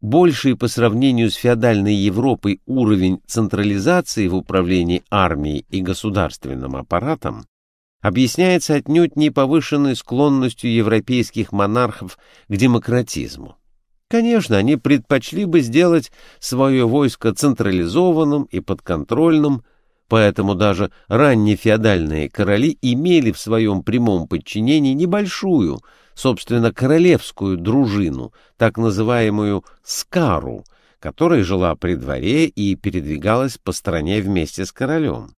больший по сравнению с феодальной Европой уровень централизации в управлении армией и государственным аппаратом объясняется отнюдь не повышенной склонностью европейских монархов к демократизму. Конечно, они предпочли бы сделать свое войско централизованным и подконтрольным, поэтому даже ранние феодальные короли имели в своем прямом подчинении небольшую, собственно, королевскую дружину, так называемую «скару», которая жила при дворе и передвигалась по стране вместе с королем.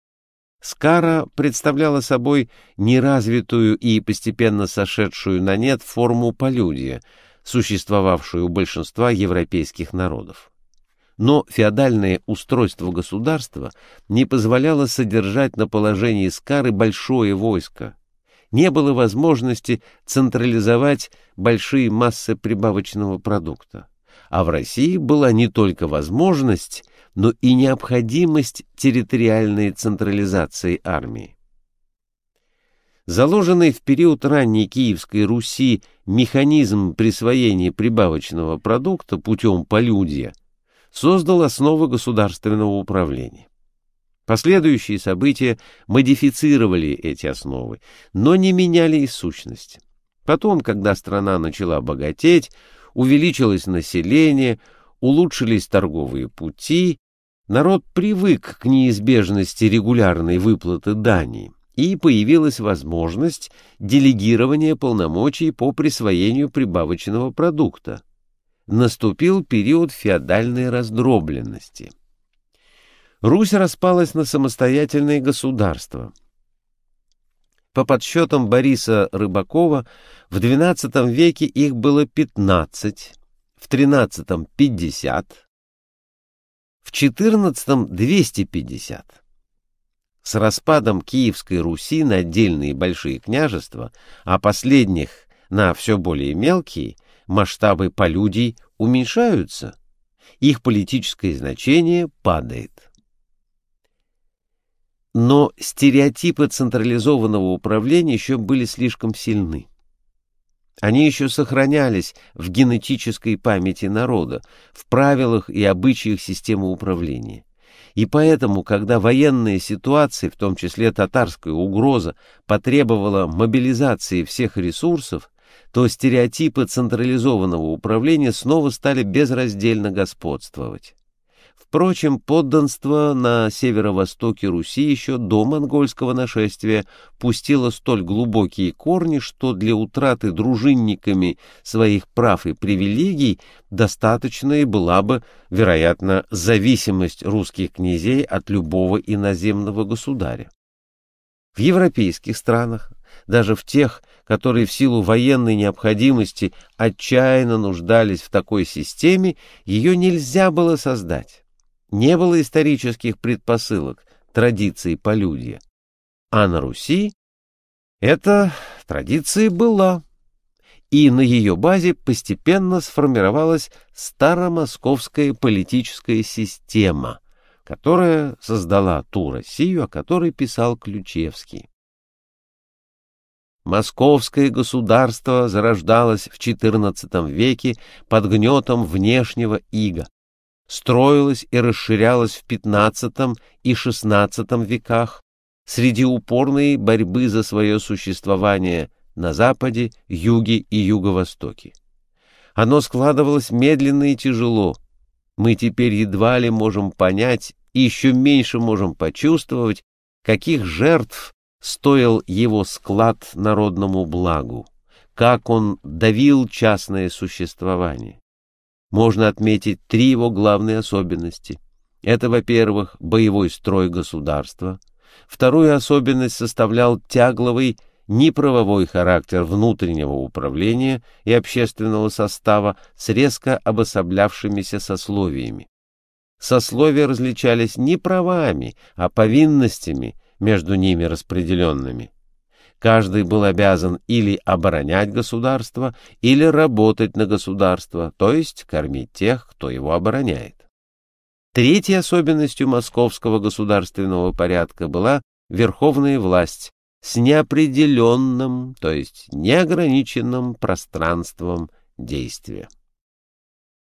Скара представляла собой неразвитую и постепенно сошедшую на нет форму полюдия, существовавшую у большинства европейских народов. Но феодальное устройство государства не позволяло содержать на положении Скары большое войско. Не было возможности централизовать большие массы прибавочного продукта. А в России была не только возможность, но и необходимость территориальной централизации армии. Заложенный в период ранней Киевской Руси механизм присвоения прибавочного продукта путем полюдия создал основы государственного управления. Последующие события модифицировали эти основы, но не меняли их сущность. Потом, когда страна начала богатеть, увеличилось население, улучшились торговые пути, народ привык к неизбежности регулярной выплаты дани, и появилась возможность делегирования полномочий по присвоению прибавочного продукта. Наступил период феодальной раздробленности. Русь распалась на самостоятельные государства. По подсчетам Бориса Рыбакова, в XII веке их было 15, в XIII — 50, в XIV — 250. С распадом Киевской Руси на отдельные большие княжества, а последних на все более мелкие, масштабы полюдий уменьшаются, их политическое значение падает. Но стереотипы централизованного управления еще были слишком сильны. Они еще сохранялись в генетической памяти народа, в правилах и обычаях системы управления. И поэтому, когда военная ситуация, в том числе татарская угроза, потребовала мобилизации всех ресурсов, то стереотипы централизованного управления снова стали безраздельно господствовать. Впрочем, подданство на северо-востоке Руси еще до монгольского нашествия пустило столь глубокие корни, что для утраты дружинниками своих прав и привилегий достаточной была бы, вероятно, зависимость русских князей от любого иноземного государя. В европейских странах, даже в тех, которые в силу военной необходимости отчаянно нуждались в такой системе, ее нельзя было создать не было исторических предпосылок, традиций полюдья. А на Руси эта традиция была, и на ее базе постепенно сформировалась старомосковская политическая система, которая создала ту Россию, о которой писал Ключевский. Московское государство зарождалось в XIV веке под гнетом внешнего ига строилась и расширялась в XV и XVI веках среди упорной борьбы за свое существование на Западе, Юге и Юго-Востоке. Оно складывалось медленно и тяжело. Мы теперь едва ли можем понять и еще меньше можем почувствовать, каких жертв стоил его склад народному благу, как он давил частное существование можно отметить три его главные особенности. Это, во-первых, боевой строй государства. Вторую особенность составлял тягловый неправовой характер внутреннего управления и общественного состава с резко обособлявшимися сословиями. Сословия различались не правами, а повинностями, между ними распределенными. Каждый был обязан или оборонять государство, или работать на государство, то есть кормить тех, кто его обороняет. Третьей особенностью московского государственного порядка была верховная власть с неопределенным, то есть неограниченным пространством действия.